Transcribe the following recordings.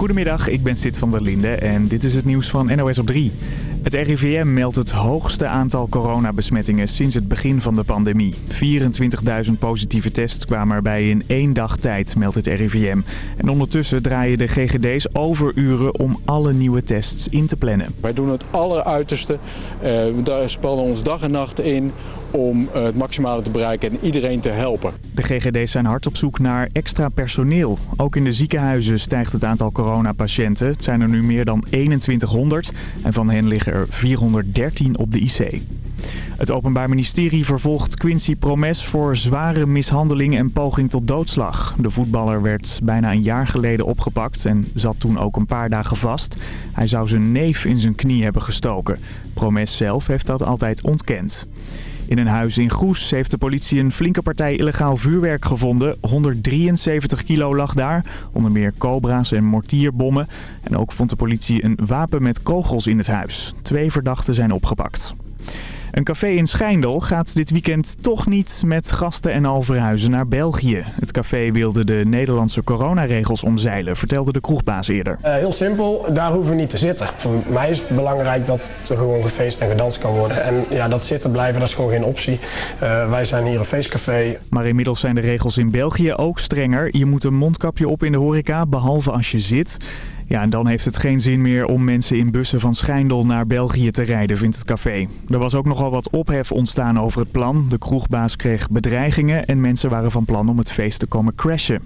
Goedemiddag, ik ben Sid van der Linde en dit is het nieuws van NOS op 3. Het RIVM meldt het hoogste aantal coronabesmettingen sinds het begin van de pandemie. 24.000 positieve tests kwamen erbij in één dag tijd, meldt het RIVM. En ondertussen draaien de GGD's overuren om alle nieuwe tests in te plannen. Wij doen het alleruiterste. Uh, we spannen ons dag en nacht in om eh, het maximale te bereiken en iedereen te helpen. De GGD's zijn hard op zoek naar extra personeel. Ook in de ziekenhuizen stijgt het aantal coronapatiënten. Het zijn er nu meer dan 2100 en van hen liggen er 413 op de IC. Het Openbaar Ministerie vervolgt Quincy Promes voor zware mishandeling en poging tot doodslag. De voetballer werd bijna een jaar geleden opgepakt en zat toen ook een paar dagen vast. Hij zou zijn neef in zijn knie hebben gestoken. Promes zelf heeft dat altijd ontkend. In een huis in Goes heeft de politie een flinke partij illegaal vuurwerk gevonden. 173 kilo lag daar, onder meer cobra's en mortierbommen. En ook vond de politie een wapen met kogels in het huis. Twee verdachten zijn opgepakt. Een café in Schijndel gaat dit weekend toch niet met gasten en al verhuizen naar België. Het café wilde de Nederlandse coronaregels omzeilen, vertelde de kroegbaas eerder. Uh, heel simpel, daar hoeven we niet te zitten. Voor mij is het belangrijk dat er gewoon gefeest en gedanst kan worden. En ja, dat zitten blijven, dat is gewoon geen optie. Uh, wij zijn hier een feestcafé. Maar inmiddels zijn de regels in België ook strenger. Je moet een mondkapje op in de horeca, behalve als je zit. Ja, en dan heeft het geen zin meer om mensen in bussen van Schijndel naar België te rijden, vindt het café. Er was ook nogal wat ophef ontstaan over het plan. De kroegbaas kreeg bedreigingen en mensen waren van plan om het feest te komen crashen.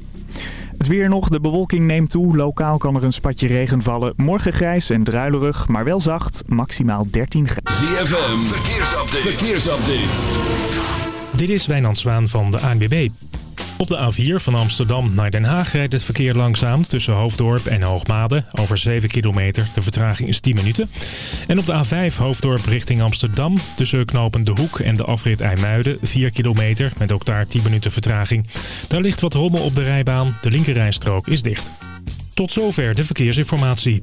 Het weer nog, de bewolking neemt toe. Lokaal kan er een spatje regen vallen. Morgen grijs en druilerig, maar wel zacht. Maximaal 13 graden. ZFM, verkeersupdate. verkeersupdate. Dit is Wijnand Zwaan van de ANBB. Op de A4 van Amsterdam naar Den Haag rijdt het verkeer langzaam tussen Hoofddorp en Hoogmade. Over 7 kilometer. De vertraging is 10 minuten. En op de A5 Hoofddorp richting Amsterdam tussen knopen De Hoek en de afrit IJmuiden 4 kilometer. Met ook daar 10 minuten vertraging. Daar ligt wat rommel op de rijbaan. De linkerrijstrook is dicht. Tot zover de verkeersinformatie.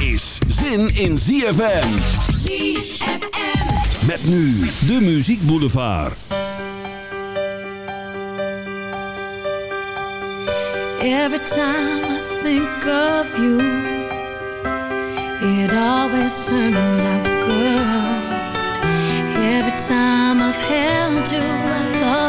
Is zin in ZFM. ZFM. Met nu de Muziek Boulevard. Every time I think of you, it always turns out good. Every time I've held you, I thought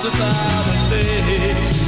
survive a face.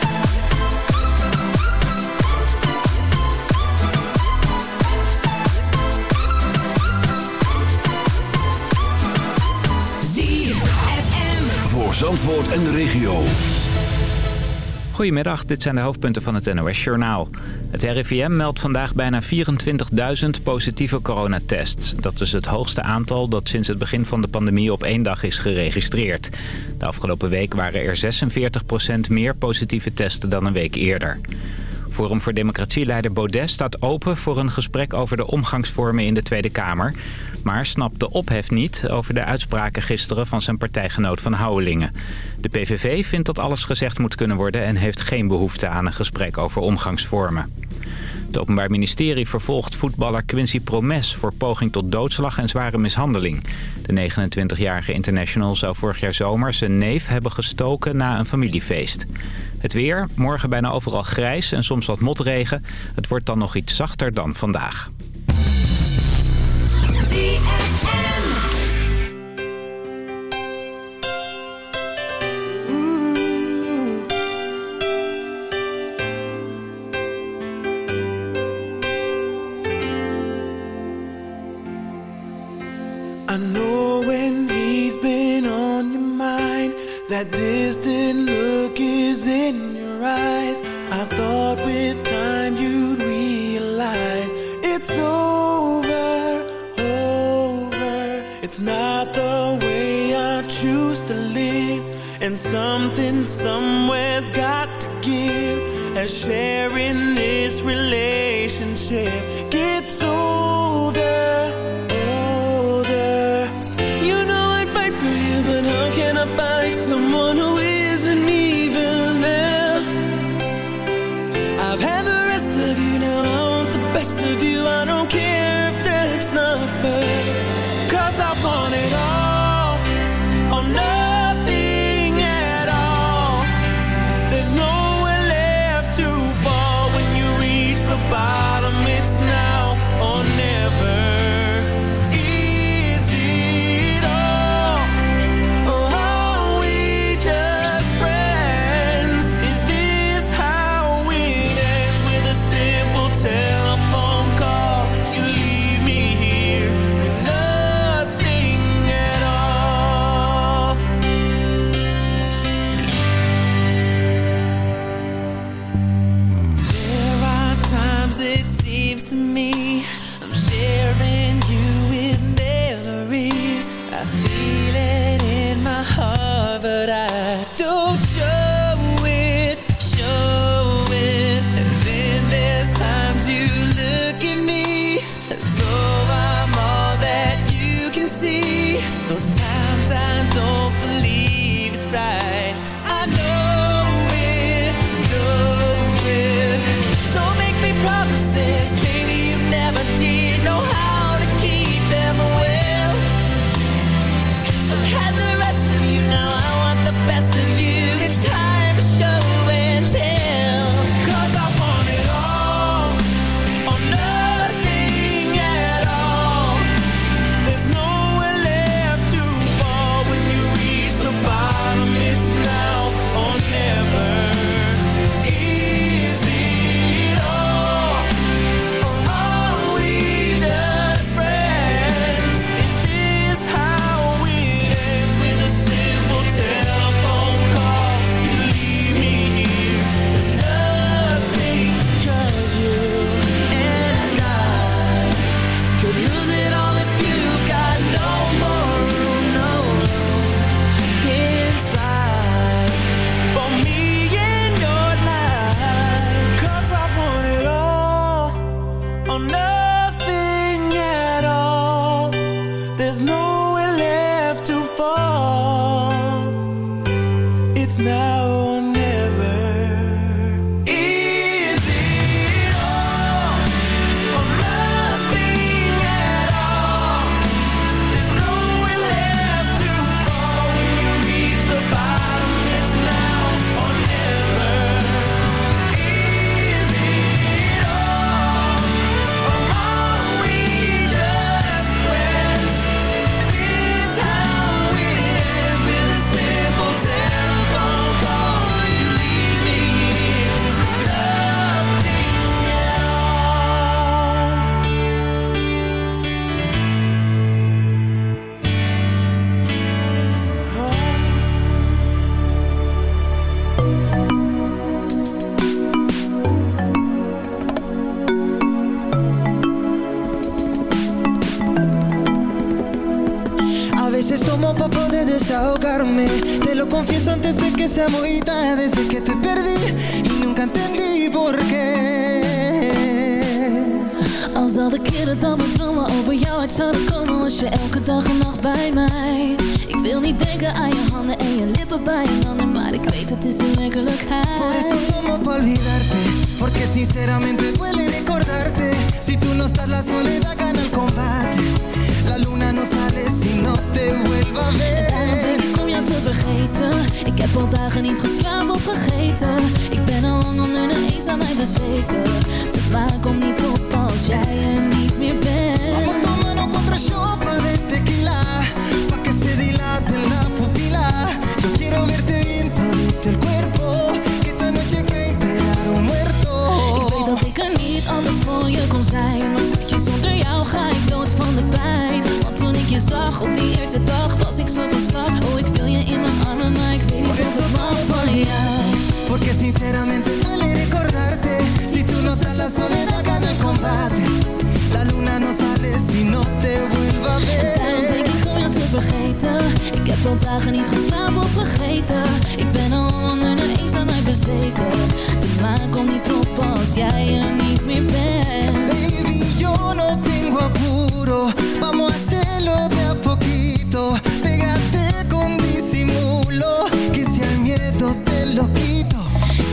Voor Zandvoort en de regio. Goedemiddag, dit zijn de hoofdpunten van het NOS-journaal. Het RIVM meldt vandaag bijna 24.000 positieve coronatests. Dat is het hoogste aantal dat sinds het begin van de pandemie op één dag is geregistreerd. De afgelopen week waren er 46% meer positieve testen dan een week eerder. Forum voor Democratie-leider Baudet staat open voor een gesprek over de omgangsvormen in de Tweede Kamer. Maar snapt de ophef niet over de uitspraken gisteren van zijn partijgenoot Van Houwelingen. De PVV vindt dat alles gezegd moet kunnen worden en heeft geen behoefte aan een gesprek over omgangsvormen. Het Openbaar Ministerie vervolgt voetballer Quincy Promes voor poging tot doodslag en zware mishandeling. De 29-jarige international zou vorig jaar zomer zijn neef hebben gestoken na een familiefeest. Het weer, morgen bijna overal grijs en soms wat motregen. Het wordt dan nog iets zachter dan vandaag. And something somewhere's got to give. As sharing this relationship sinceramente duele recordarte. Si tú no estás la soledad gana el combate. La luna no sale si no te vuelva a ver. Vergeten. Ik heb al dagen niet geslapen of vergeten. Ik ben al lang onder de eens aan mij bezweken. De maan komt niet op als jij er niet meer bent op die eerste dag Was ik zo van Oh, ik wil je in mijn armen Maar ik weet niet tomo pa' van jou. Porque sinceramente duele recordarte. Si tú no estás la soledad gana el combate. La luna no sale si no te vuelva a Daarom denk ver ik om jou te vergeten. Ik heb al dagen niet geslapen of vergeten. Ik ben al onder de eens aan mij bezweken. De maan komt niet op als jij er niet meer bent. Baby, yo no tengo apuro. Vamos a hacerlo poquito. Pégate con disimulo Que si al miedo te lo quito.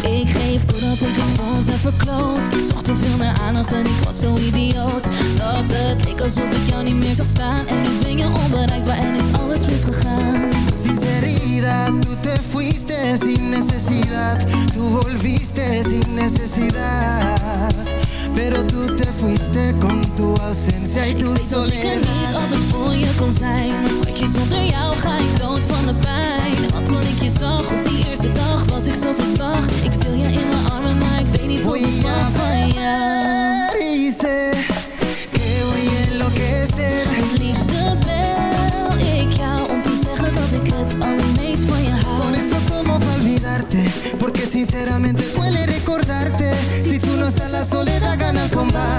Ik geef doordat ik het ons heb verkloot. Ik zocht te veel naar aandacht en ik was zo idioot. Dat het leek alsof ik jou niet meer zag staan. En nu ben je onbereikbaar en is alles misgegaan. Sinceridad, tú te fuiste sin necesidad. Tú volviste sin necesidad Pero tú te fuiste con tu ausencia y tu Ik weet dat ik er niet soledad. altijd voor je kon zijn. Maar schatje, zonder jou ga ik dood van de pijn. Want toen ik je zag op die eerste dag was ik zo verslag. Ik viel je in mijn armen, maar ik weet niet wat ik mag van jou que voy a enloquecer. Het liefste bel ik jou om te zeggen dat ik het allermeest van je Por hou eso pa' olvidarte Porque sinceramente duele recordarte. Si tú no estás la soledad